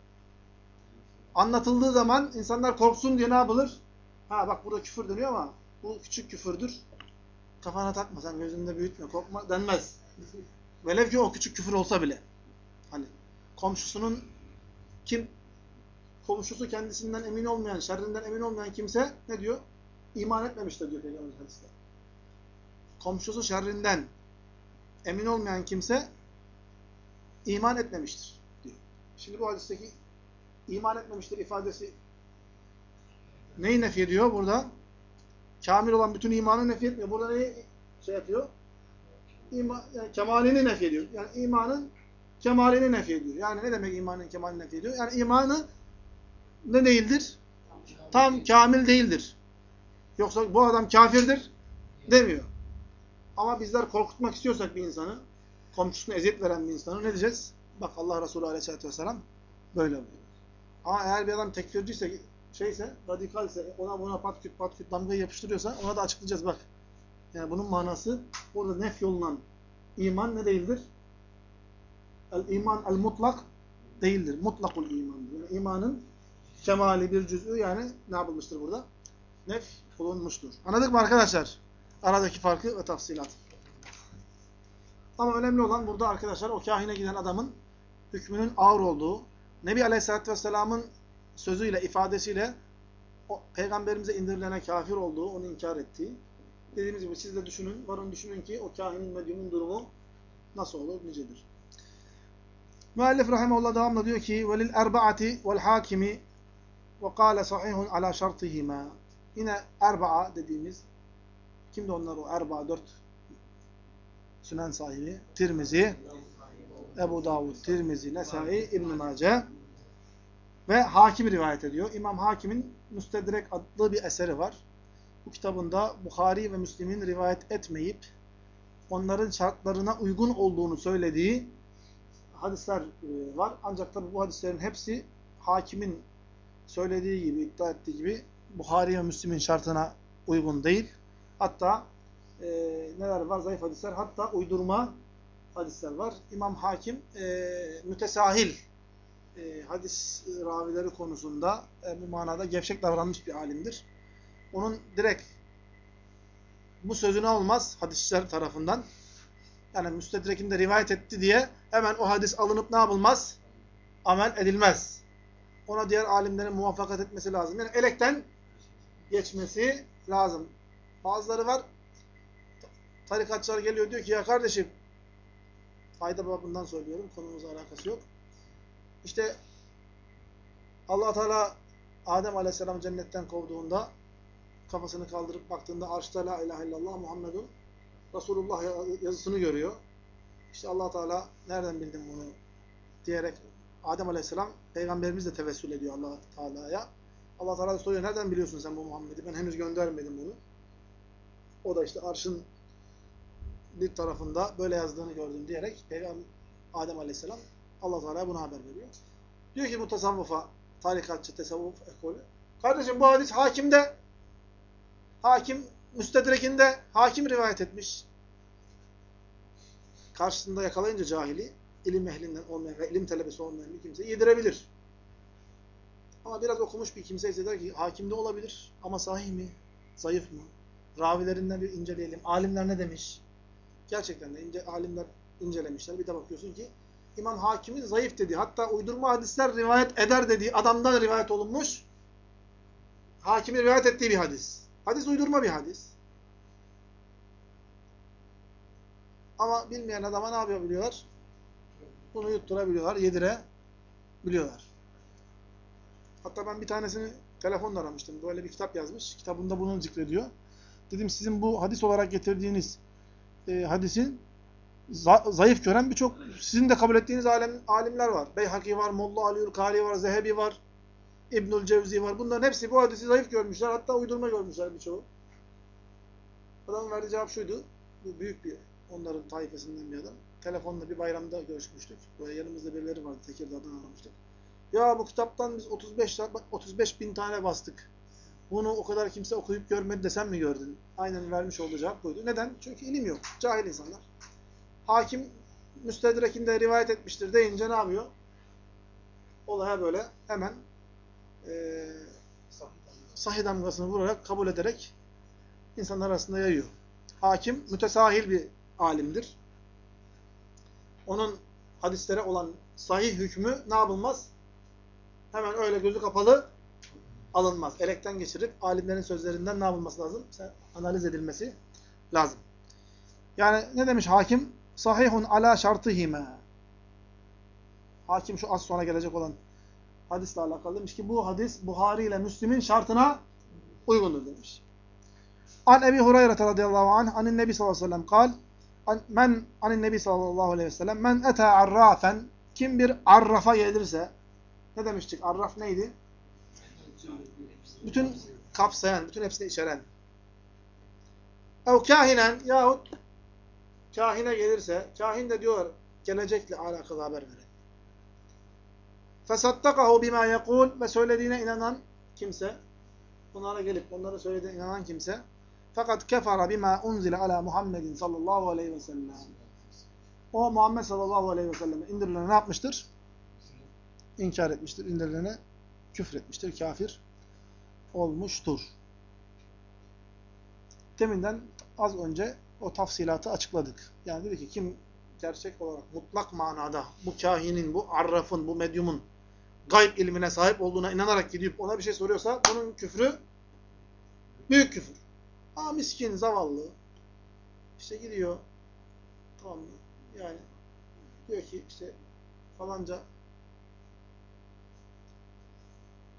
anlatıldığı zaman insanlar korksun diye ne yapılır? Ha bak burada küfür deniyor ama bu küçük küfürdür. Kafana takma sen gözünde büyütme korkma denmez. Velev ki o küçük küfür olsa bile. Hani komşusunun kim komşusu kendisinden emin olmayan, şerrinden emin olmayan kimse ne diyor? İman etmemiştir diyor Peygamber hadiste. Komşusu şerrinden emin olmayan kimse iman etmemiştir diyor. Şimdi bu hadisteki iman etmemiştir ifadesi neyi nefi ediyor burada? Kamil olan bütün imanı nefi. Burada neyi şey yapıyor? İma, yani kemalini nefi ediyor. Yani imanın kemalini nefi ediyor. Yani ne demek imanın kemalini nefi ediyor? Yani imanı ne değildir? Tam kamil değildir. Yoksa bu adam kafirdir demiyor. Ama bizler korkutmak istiyorsak bir insanı, komşusuna eziyet veren bir insanı ne diyeceğiz? Bak Allah Resulü Aleyhisselatü Vesselam böyle buyuruyor. Ama eğer bir adam tekfirciyse, şeyse, radikalse, ona buna pat küt pat küt damgayı yapıştırıyorsa ona da açıklayacağız bak. Yani bunun manası burada nef yolunan iman ne değildir? El iman el mutlak değildir. Mutlakul imandır. Yani imanın kemali bir cüz'ü yani ne yapılmıştır burada? nef bulunmuştur. Anladık mı arkadaşlar? Aradaki farkı ve tafsilat. Ama önemli olan burada arkadaşlar o kahine giden adamın hükmünün ağır olduğu, Nebi Aleyhisselatü Vesselam'ın sözüyle, ifadesiyle o peygamberimize indirilene kafir olduğu, onu inkar ettiği. Dediğimiz gibi siz de düşünün, varın düşünün ki o kahinin medyumun durumu nasıl olur, nicedir. Müellif rahimahullah devamla diyor ki velil erbaati vel hakimi ve kâle sahihun ala şartihima. Yine erba'a dediğimiz kimdi onlar o erba'a dört sünen sahibi? Tirmizi, Ebu Davud, Tirmizi, Nesai, İbn-i Mace ve Hakim rivayet ediyor. İmam Hakim'in Müstedrek adlı bir eseri var. Bu kitabında Bukhari ve Müslim'in rivayet etmeyip onların şartlarına uygun olduğunu söylediği hadisler e, var. Ancak tabi bu hadislerin hepsi Hakim'in söylediği gibi, iddia ettiği gibi Bukhari ve Müslim'in şartına uygun değil. Hatta e, neler var? Zayıf hadisler. Hatta uydurma hadisler var. İmam Hakim e, mütesahil e, hadis ravileri konusunda e, bu manada gevşek davranmış bir alimdir. Onun direkt bu sözüne olmaz hadisçiler tarafından. Yani müstedrekinde rivayet etti diye hemen o hadis alınıp ne yapılmaz? Amel edilmez. Ona diğer alimlerin muvaffakat etmesi lazım. Yani elekten geçmesi lazım. Bazıları var tarikatçılar geliyor diyor ki ya kardeşim fayda babından söylüyorum. Konumuzla alakası yok. İşte allah Teala Adem Aleyhisselam cennetten kovduğunda kafasını kaldırıp baktığında arşta la ilahe illallah Muhammedun Resulullah yazısını görüyor. İşte allah Teala nereden bildin bunu diyerek Adem Aleyhisselam peygamberimizle tevessül ediyor allah Teala'ya. allah Teala soruyor nereden biliyorsun sen bu Muhammed'i? Ben henüz göndermedim bunu. O da işte arşın bir tarafında böyle yazdığını gördüm diyerek Peygamber Adem Aleyhisselam Allah Teala'ya bunu haber veriyor. Diyor ki bu tasavvufa, tarikatçı tasavvuf ekolü. Kardeşim bu hadis hakimde, hakim müstedrekinde, hakim rivayet etmiş. Karşısında yakalayınca cahili, ilim ehlinden olmayan ve ilim talebesi olmayan bir kimse yedirebilir. Ama biraz okumuş bir kimse ise der ki hakimde olabilir ama sahih mi, zayıf mı? Ravilerinden bir inceleyelim. Alimler ne demiş? Gerçekten de ince, alimler incelemişler. Bir de bakıyorsun ki İmam Hakim'in zayıf dediği, hatta uydurma hadisler rivayet eder dediği adamdan rivayet olunmuş. Hakim'in rivayet ettiği bir hadis. Hadis uydurma bir hadis. Ama bilmeyen adama ne yapabiliyorlar? Bunu yutturabiliyorlar, yedirebiliyorlar. Hatta ben bir tanesini telefonla aramıştım. Böyle bir kitap yazmış. Kitabında bunu zikrediyor. Dedim sizin bu hadis olarak getirdiğiniz e, hadisin za zayıf gören birçok sizin de kabul ettiğiniz alim, alimler var. Beyhaki var, Molla Aliül Kari var, Zehebi var, İbnül Cevzi var. Bunların hepsi bu hadisi zayıf görmüşler. Hatta uydurma görmüşler birçoğu. Adamın verdiği cevap şuydu. Bu büyük bir onların taifesinden bir adam. Telefonla bir bayramda görüşmüştük. Böyle yanımızda birileri vardı. Tekirdağ'dan aramıştık. Ya bu kitaptan biz 35 35 bin tane bastık. Bunu o kadar kimse okuyup görmedi de sen mi gördün? Aynen vermiş olduğu cevap buydu. Neden? Çünkü ilim yok. Cahil insanlar. Hakim müstedrekinde rivayet etmiştir deyince ne yapıyor? Olaya böyle hemen e, sahih damgasını vurarak, kabul ederek insanlar arasında yayıyor. Hakim mütesahil bir alimdir. Onun hadislere olan sahih hükmü ne yapılmaz? Hemen öyle gözü kapalı alınmaz. Elekten geçirip alimlerin sözlerinden ne yapılması lazım? Analiz edilmesi lazım. Yani ne demiş hakim? Sahihun ala şartihime. Hakim şu az sonra gelecek olan hadisle alakalı demiş ki bu hadis Buhari ile Müslim'in şartına uygundur demiş. An Ebi Hureyre radıyallahu anh anin Nebi sallallahu aleyhi ve sellem kal men anin Nebi sallallahu aleyhi ve sellem men ete arrafen kim bir arrafa gelirse ne demiştik? Arraf neydi? Bütün kapsayan, bütün hepsini içeren. Ev kahinen yahut kahine gelirse, kahin de diyor gelecekle alakalı haber veren. Fesattakahu bima yekul ve söylediğine inanan kimse, onlara gelip onlara söylediğine inanan kimse, fakat kefara bima unzile ala Muhammedin sallallahu aleyhi ve sellem. O Muhammed sallallahu aleyhi ve selleme indirilene ne yapmıştır? İnkar etmiştir. İndirilene küfür etmiştir. Kafir olmuştur. deminden az önce o tafsilatı açıkladık. Yani dedi ki kim gerçek olarak mutlak manada bu kahinin, bu arrafın, bu medyumun gayb ilmine sahip olduğuna inanarak gidip ona bir şey soruyorsa bunun küfrü büyük küfür. Aa miskin, zavallı. İşte gidiyor. Tamam? Yani diyor ki işte falanca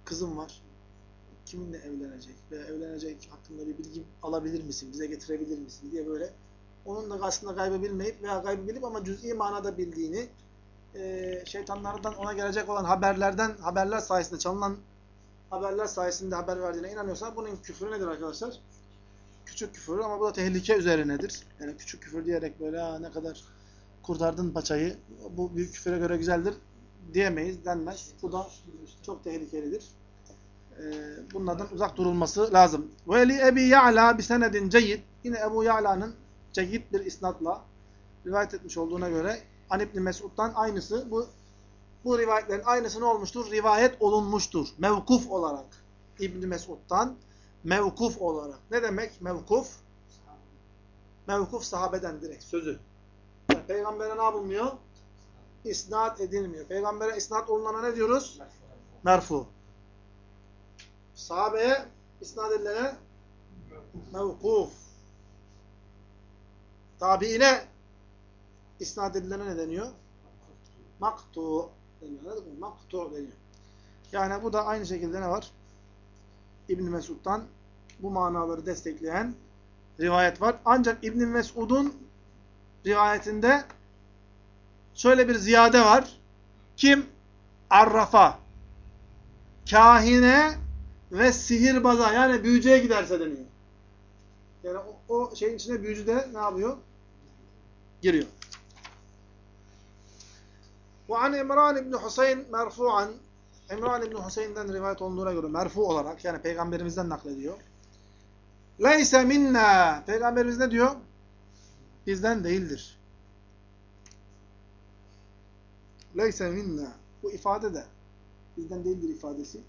kızım var. Kiminle evlenecek veya evlenecek hakkında bir bilgi alabilir misin, bize getirebilir misin diye böyle onun da aslında gaybı bilmeyip veya gaybı bilip ama cüz'i manada bildiğini e, şeytanlardan ona gelecek olan haberlerden, haberler sayesinde, çalınan haberler sayesinde haber verdiğine inanıyorsa bunun küfrü nedir arkadaşlar? Küçük küfür ama bu da tehlike üzerinedir. Yani küçük küfür diyerek böyle ne kadar kurtardın paçayı, bu büyük küfüre göre güzeldir diyemeyiz, denmez. Bu da çok tehlikelidir. Ee, bunlardan uzak durulması lazım. Ve li Ebi Ya'la bi senedin ceyyid. Yine Ebu Ya'la'nın ceyyid bir isnatla rivayet etmiş olduğuna göre An İbni Mesud'dan aynısı bu bu rivayetlerin aynısı ne olmuştur? Rivayet olunmuştur. Mevkuf olarak. İbni Mesud'dan mevkuf olarak. Ne demek mevkuf? Mevkuf sahabeden direkt sözü. Yani peygambere ne yapılmıyor? İsnat edilmiyor. Peygambere isnat olunana ne diyoruz? Merfu. Sahabeye isnat edilene mevkuf. Tabiine isnat edilene ne deniyor? Maktu deniyor. Maktu deniyor. Yani bu da aynı şekilde ne var? İbn Mesud'dan bu manaları destekleyen rivayet var. Ancak İbn Mesud'un rivayetinde şöyle bir ziyade var. Kim? Arrafa. Kahine ve sihirbaza yani büyücüye giderse deniyor. Yani o, o şeyin içine büyücü de ne yapıyor? Giriyor. وعن İmran İbni Hüseyin merfu'an İmran İbni Hüseyin'den rivayet olduğuna göre merfu olarak yani peygamberimizden naklediyor. Leyse minna peygamberimiz ne diyor? Bizden değildir. Leyse minna bu ifade de bizden değildir ifadesi.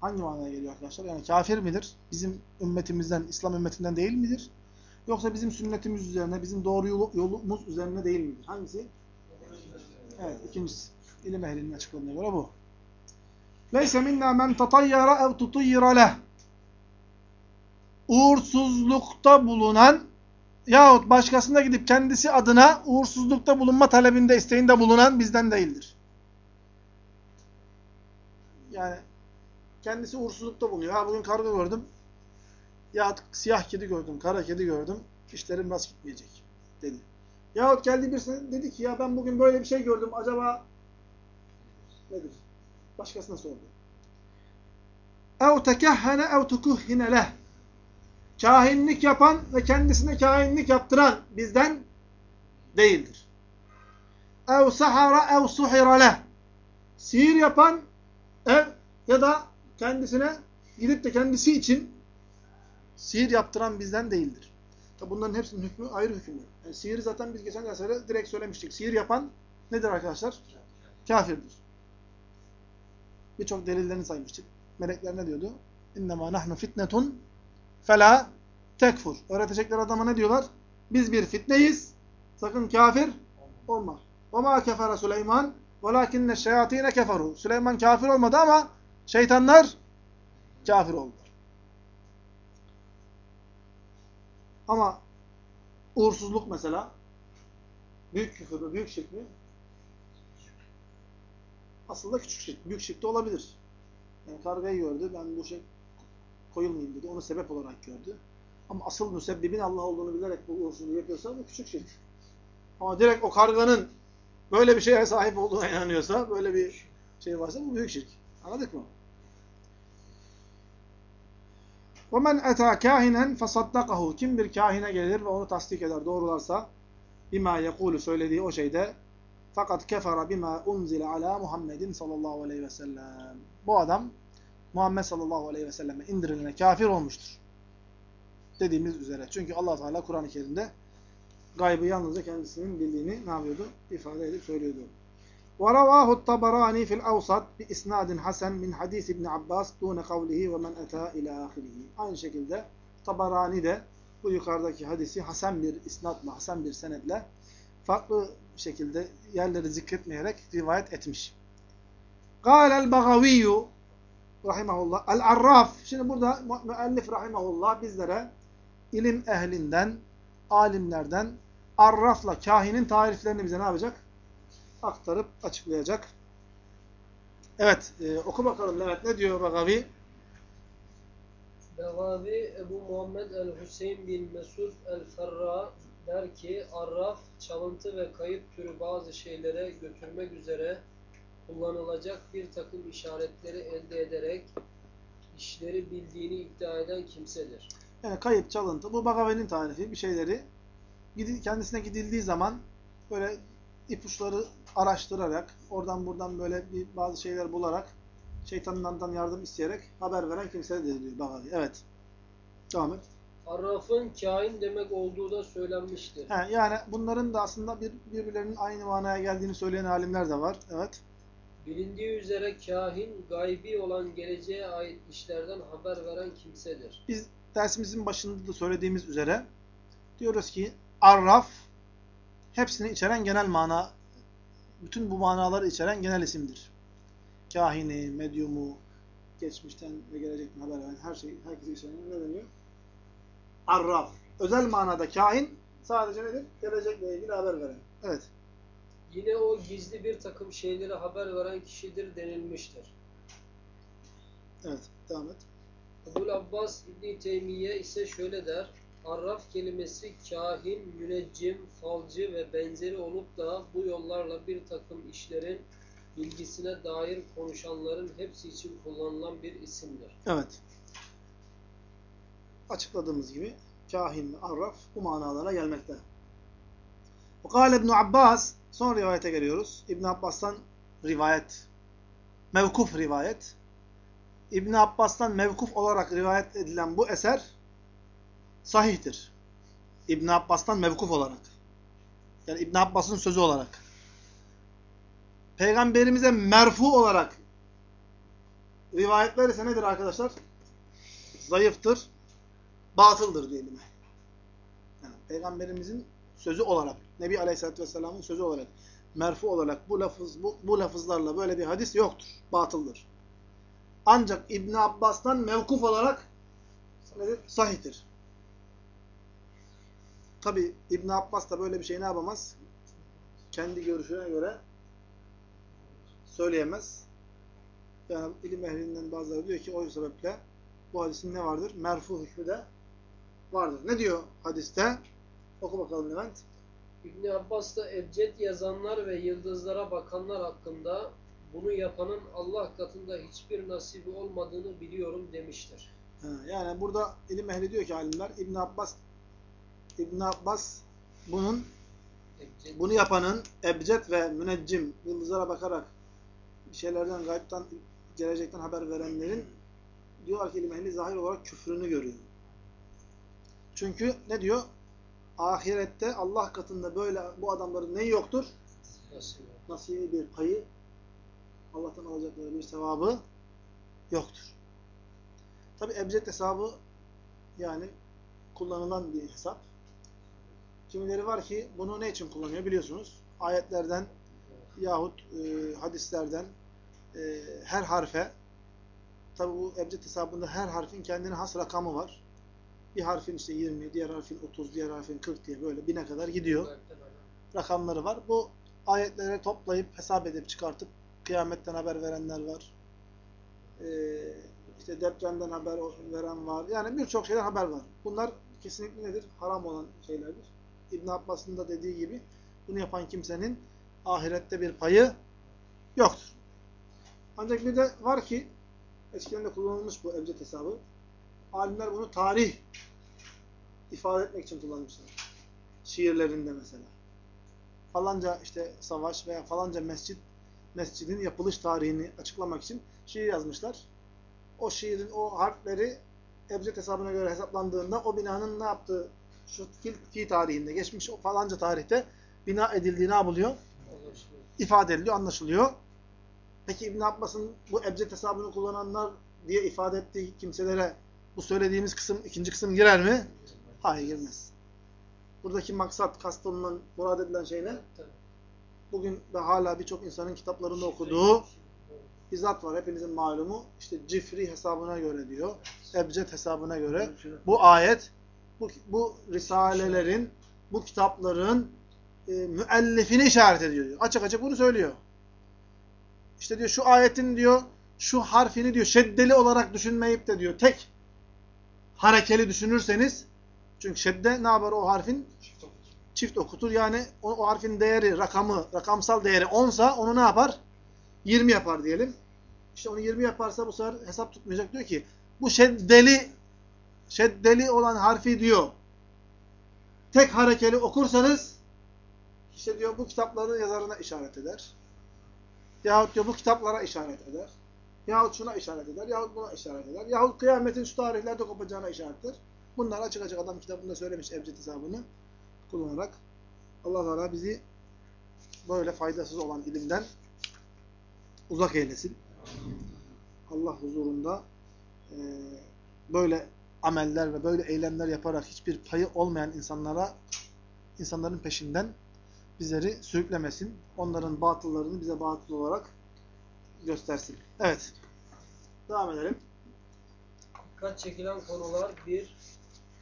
Hangi manaya geliyor arkadaşlar? Yani kafir midir? Bizim ümmetimizden, İslam ümmetinden değil midir? Yoksa bizim sünnetimiz üzerine, bizim doğru yolumuz üzerine değil midir? Hangisi? Evet, ikincisi. İlim ehlinin açıkladığına göre bu. Leyse minna men tatayyara ev tutuyyira leh. Uğursuzlukta bulunan yahut başkasına gidip kendisi adına uğursuzlukta bulunma talebinde, isteğinde bulunan bizden değildir. Yani kendisi uğursuzlukta bulunuyor. Ha bugün karga gördüm. Ya siyah kedi gördüm, kara kedi gördüm. İşlerim rast gitmeyecek dedi. Yahut geldi birisine dedi ki ya ben bugün böyle bir şey gördüm. Acaba nedir? Başkasına sordu. اَوْ تَكَهَّنَ اَوْ تُكُهِّنَ leh. Kahinlik yapan ve kendisine kahinlik yaptıran bizden değildir. اَوْ سَحَرَ اَوْ سُحِرَ leh. Sihir yapan ev ya da kendisine gidip de kendisi için sihir yaptıran bizden değildir. Tabi bunların hepsinin hükmü ayrı hükümler. Yani sihir zaten biz geçen derslerde direkt söylemiştik. Sihir yapan nedir arkadaşlar? Kafirdir. Birçok delillerini saymıştık. Melekler ne diyordu? İnnemâ nahnu fitnetun felâ tekfur. Öğretecekler adama ne diyorlar? Biz bir fitneyiz. Sakın kafir olma. وَمَا كَفَرَ Süleyman وَلَاكِنَّ الشَّيَاطِينَ كَفَرُوا Süleyman kafir olmadı ama şeytanlar kafir oldu. Ama uğursuzluk mesela büyük küfür mü, büyük şirk mi? Aslında küçük şirk. Büyük şirk de olabilir. Yani kargayı gördü. Ben bu şey koyulmayayım dedi. Onu sebep olarak gördü. Ama asıl müsebbibin Allah olduğunu bilerek bu uğursuzluğu yapıyorsa bu küçük şirk. Ama direkt o karganın böyle bir şeye sahip olduğuna inanıyorsa, böyle bir şey varsa bu büyük şirk. Anladık mı? وَمَنْ اَتَى كَاهِنًا فَصَدَّقَهُ Kim bir kahine gelir ve onu tasdik eder, doğrularsa bima yekulu söylediği o şeyde fakat kefara bima unzile ala Muhammedin sallallahu aleyhi ve sellem. Bu adam Muhammed sallallahu aleyhi ve selleme indirilene kafir olmuştur. Dediğimiz üzere. Çünkü allah Teala Kur'an-ı Kerim'de gaybı yalnızca kendisinin bildiğini ne yapıyordu? İfade edip söylüyordu. ورواه الطبراني في الأوسط بإسناد حسن من حديث ابن Abbas دون قوله ومن أتى إلى آخره. Aynı şekilde Tabarani de bu yukarıdaki hadisi hasen bir isnatla, hasen bir senetle farklı şekilde yerleri zikretmeyerek rivayet etmiş. Kâlel bagaviyyü rahimahullah. El-Arraf. Şimdi burada müellif rahimahullah bizlere ilim ehlinden, alimlerden arrafla kahinin tariflerini bize ne yapacak? Aktarıp açıklayacak. Evet, e, oku bakalım Levent. Ne diyor Bagavi? Begavi Ebu Muhammed el-Hüseyin bin Mesud el-Ferra der ki Arraf, çalıntı ve kayıp türü bazı şeylere götürmek üzere kullanılacak bir takım işaretleri elde ederek işleri bildiğini iddia eden kimsedir. Yani kayıp, çalıntı. Bu Bagavi'nin tarifi. Bir şeyleri kendisine gidildiği zaman böyle ipuçları araştırarak, oradan buradan böyle bir bazı şeyler bularak, şeytanlardan yardım isteyerek haber veren kimse de diyor Bagavi. Evet. Devam et. Arraf'ın kain demek olduğu da söylenmiştir. He, yani bunların da aslında bir, birbirlerinin aynı manaya geldiğini söyleyen alimler de var. Evet. Bilindiği üzere kahin gaybi olan geleceğe ait işlerden haber veren kimsedir. Biz dersimizin başında da söylediğimiz üzere diyoruz ki arraf hepsini içeren genel mana, bütün bu manaları içeren genel isimdir. Kahini, medyumu, geçmişten ve gelecekten haber veren her şey, herkese içeren ne deniyor? Arraf. Özel manada kahin sadece nedir? Gelecekle ilgili haber veren. Evet. Yine o gizli bir takım şeyleri haber veren kişidir denilmiştir. Evet, devam et. Ebul Abbas İbni Teymiye ise şöyle der. Arraf kelimesi kahin, müneccim, falcı ve benzeri olup da bu yollarla bir takım işlerin bilgisine dair konuşanların hepsi için kullanılan bir isimdir. Evet. Açıkladığımız gibi kahin ve arraf bu manalara gelmekte. Kale İbn Abbas son rivayete geliyoruz. İbn Abbas'tan rivayet mevkuf rivayet. İbn Abbas'tan mevkuf olarak rivayet edilen bu eser sahihtir. İbn Abbas'tan mevkuf olarak. Yani İbn Abbas'ın sözü olarak. Peygamberimize merfu olarak rivayetler ise nedir arkadaşlar? Zayıftır, batıldır diyelim. Yani Peygamberimizin sözü olarak, Nebi Aleyhisselatü Vesselam'ın sözü olarak, merfu olarak bu lafız bu, bu lafızlarla böyle bir hadis yoktur, batıldır. Ancak İbn Abbas'tan mevkuf olarak nedir? Sahihtir. Tabi İbn Abbas da böyle bir şey ne yapamaz? Kendi görüşüne göre söyleyemez. Yani ilim ehlinden bazıları diyor ki o sebeple bu hadisin ne vardır? Merfu hükmü de vardır. Ne diyor hadiste? Oku bakalım Levent. İbn Abbas da ebced yazanlar ve yıldızlara bakanlar hakkında bunu yapanın Allah katında hiçbir nasibi olmadığını biliyorum demiştir. Ha, yani burada ilim ehli diyor ki alimler İbn Abbas İbn Abbas bunun bunu yapanın ebced ve müneccim yıldızlara bakarak bir şeylerden gaybtan gelecekten haber verenlerin diyorlar ki ilim ehli zahir olarak küfrünü görüyor. Çünkü ne diyor? Ahirette Allah katında böyle bu adamların neyi yoktur? Nasibi bir payı Allah'tan alacakları bir sevabı yoktur. Tabi ebced hesabı yani kullanılan bir hesap. Kimileri var ki bunu ne için kullanıyor biliyorsunuz. Ayetlerden yahut e, hadislerden e, her harfe tabi bu ebced hesabında her harfin kendine has rakamı var. Bir harfin işte 20, diğer harfin 30, diğer harfin 40 diye böyle bine kadar gidiyor. Rakamları var. Bu ayetleri toplayıp hesap edip çıkartıp kıyametten haber verenler var. Ee, işte depremden haber veren var. Yani birçok şeyden haber var. Bunlar kesinlikle nedir? Haram olan şeylerdir. İbn Abbas'ın da dediği gibi bunu yapan kimsenin ahirette bir payı yoktur. Ancak bir de var ki eskiden de kullanılmış bu ebced hesabı. Alimler bunu tarih ifade etmek için kullanmışlar. Şiirlerinde mesela. Falanca işte savaş veya falanca mescit mescidin yapılış tarihini açıklamak için şiir yazmışlar. O şiirin o harfleri ebced hesabına göre hesaplandığında o binanın ne yaptığı şu fi, fi tarihinde geçmiş o falanca tarihte bina edildiği ne buluyor? Anlaşılıyor. ifade ediliyor, anlaşılıyor. Peki İbn Abbas'ın bu ebced hesabını kullananlar diye ifade ettiği kimselere bu söylediğimiz kısım, ikinci kısım girer mi? Hayır girmez. Buradaki maksat, kastolunan, murad edilen şey ne? Bugün de hala birçok insanın kitaplarında okuduğu bir zat var. Hepinizin malumu. İşte cifri hesabına göre diyor. Ebced hesabına göre. Bu ayet, bu, bu risalelerin, bu kitapların e, müellifini işaret ediyor. diyor. Açık açık bunu söylüyor. İşte diyor şu ayetin diyor, şu harfini diyor şeddeli olarak düşünmeyip de diyor tek harekeli düşünürseniz çünkü şedde ne yapar o harfin? Çift okutur. Yani o, o harfin değeri, rakamı, rakamsal değeri 10 sa onu ne yapar? 20 yapar diyelim. İşte onu 20 yaparsa bu sefer hesap tutmayacak. Diyor ki bu şeddeli şeddeli olan harfi diyor tek harekeli okursanız işte diyor bu kitapların yazarına işaret eder. Yahut diyor bu kitaplara işaret eder. Yahut şuna işaret eder. Yahut buna işaret eder. Yahut kıyametin şu tarihlerde kopacağına işaret eder. Bunlar açık açık adam kitabında söylemiş Ebced hesabını kullanarak. Allah Teala bizi böyle faydasız olan ilimden uzak eylesin. Allah huzurunda e, böyle ameller ve böyle eylemler yaparak hiçbir payı olmayan insanlara insanların peşinden bizleri sürüklemesin. Onların batıllarını bize batıl olarak göstersin. Evet. Devam edelim. Dikkat çekilen konular 1.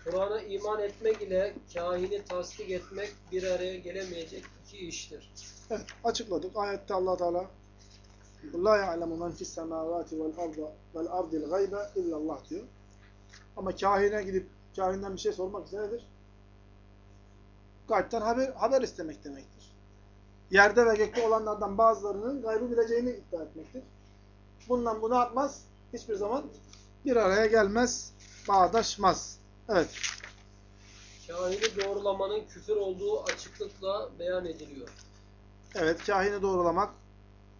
Kur'an'a iman etmek ile kahini tasdik etmek bir araya gelemeyecek iki iştir. Evet, açıkladık. Ayette Allah Teala La ya'lemu men fis semavati vel arda vel ardil gaybe illallah diyor. Ama kahine gidip kahinden bir şey sormak ise nedir? Gaybden haber, haber istemek demektir. Yerde ve gökte olanlardan bazılarının gaybı bileceğini iddia etmektir. Bundan bu ne yapmaz? Hiçbir zaman bir araya gelmez, bağdaşmaz. Evet. Kahini doğrulamanın küfür olduğu açıklıkla beyan ediliyor. Evet, kahini doğrulamak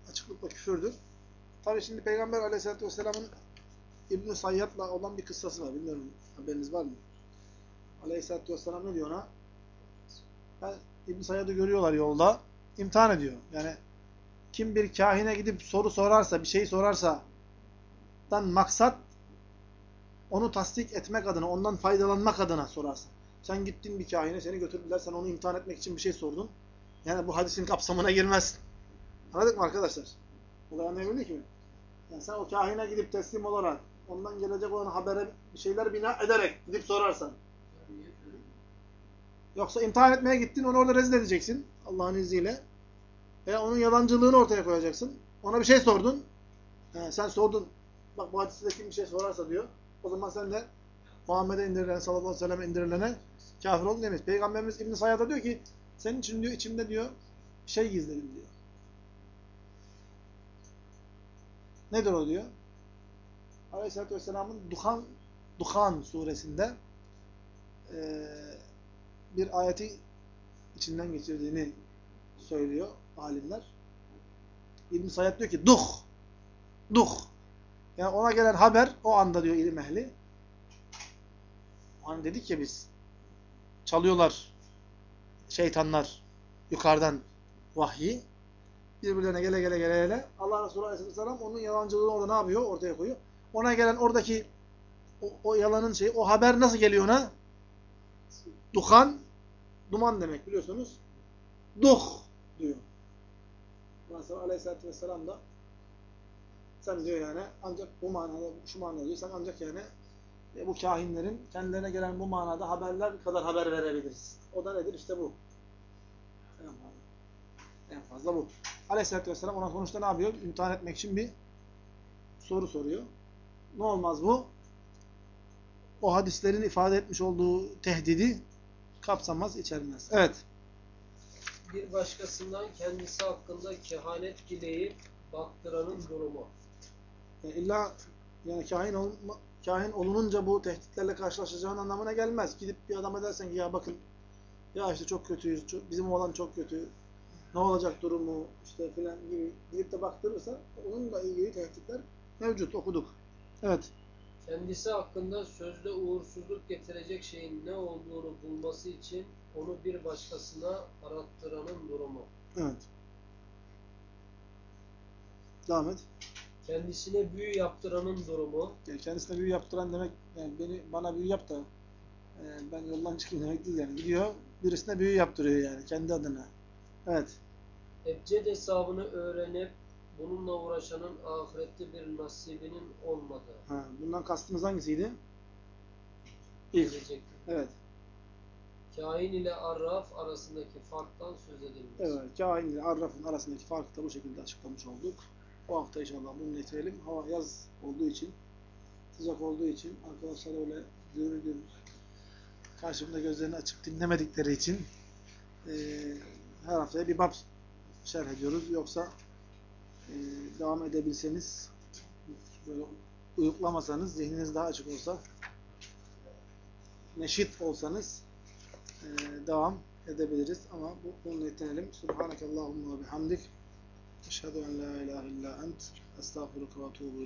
açıklıkla küfürdür. Tabi şimdi Peygamber aleyhissalatü vesselamın İbn-i Sayyad'la olan bir kıssası var. Bilmiyorum haberiniz var mı? Aleyhissalatü vesselam ne diyor ona? Ben İbn-i Sayyad'ı görüyorlar yolda. imtihan ediyor. Yani kim bir kahine gidip soru sorarsa, bir şey sorarsa dan maksat onu tasdik etmek adına, ondan faydalanmak adına sorarsın. Sen gittin bir kahine, seni götürdüler, sen onu imtihan etmek için bir şey sordun. Yani bu hadisin kapsamına girmez. Anladık mı arkadaşlar? Olay anlayabildik mi? Yani sen o kahine gidip teslim olarak, ondan gelecek olan habere bir şeyler bina ederek gidip sorarsan. Yoksa imtihan etmeye gittin, onu orada rezil edeceksin. Allah'ın izniyle. Veya onun yalancılığını ortaya koyacaksın. Ona bir şey sordun. He, sen sordun. Bak bu hadiste kim bir şey sorarsa diyor. O zaman sen de Muhammed'e indirilen, sallallahu aleyhi ve sellem indirilene kafir oldun demiş. Peygamberimiz İbn-i Sayyad'a diyor ki, senin için diyor, içimde diyor, şey gizledim diyor. Nedir o diyor? Aleyhisselatü Vesselam'ın Duhan, Duhan suresinde e, bir ayeti içinden geçirdiğini söylüyor alimler. İbn-i Sayyad diyor ki duh, duh. Yani ona gelen haber o anda diyor ilim ehli. Hani dedik ya biz çalıyorlar şeytanlar yukarıdan vahyi birbirlerine gele gele gele gele Allah Resulü Aleyhisselam onun yalancılığını orada ne yapıyor? Ortaya koyuyor. Ona gelen oradaki o, o yalanın şeyi, o haber nasıl geliyor ona? Duhan, duman demek biliyorsunuz. Duh diyor. Sonra Aleyhisselatü Vesselam da sen diyor yani ancak bu manada, şu manada diyor, sen ancak yani e, bu kahinlerin kendilerine gelen bu manada haberler kadar haber verebiliriz. O da nedir? İşte bu. En fazla, en fazla bu. Aleyhisselatü Vesselam ona sonuçta ne yapıyor? İmtihan etmek için bir soru soruyor. Ne olmaz bu? O hadislerin ifade etmiş olduğu tehdidi kapsamaz, içermez. Evet. Bir başkasından kendisi hakkında kehanet dileyip baktıranın durumu. Yani illa yani kahin, olma, kahin olununca bu tehditlerle karşılaşacağın anlamına gelmez. Gidip bir adama dersen ki ya bakın ya işte çok kötüyüz, çok, bizim olan çok kötü, ne olacak durumu işte filan gibi gidip de baktırırsa onunla ilgili tehditler mevcut, okuduk. Evet. Kendisi hakkında sözde uğursuzluk getirecek şeyin ne olduğunu bulması için onu bir başkasına arattıranın durumu. Evet. Devam et. Kendisine büyü yaptıranın durumu. Yani kendisine büyü yaptıran demek yani beni bana büyü yap da e, ben yoldan çıkayım demek değil yani. Gidiyor birisine büyü yaptırıyor yani kendi adına. Evet. Ebced hesabını öğrenip bununla uğraşanın ahirette bir nasibinin olmadığı. Ha, bundan kastımız hangisiydi? İlk. Gelecek. Evet. Kain ile arraf arasındaki farktan söz edilmiş. Evet. Kain ile Arraf'ın arasındaki farkı da bu şekilde açıklamış olduk. Bu hafta inşallah bunu bitirelim. Hava yaz olduğu için, sıcak olduğu için arkadaşlar öyle gürür gürür karşımda gözlerini açıp dinlemedikleri için eee, her haftaya bir bab şerh ediyoruz. Yoksa eee, devam edebilseniz böyle uyuklamasanız, zihniniz daha açık olsa neşit olsanız eee, devam edebiliriz ama bu bununla yetinelim. Subhanakallahumma bihamdik. Eşhedü en la ilahe illa ent. Estağfiruka ve.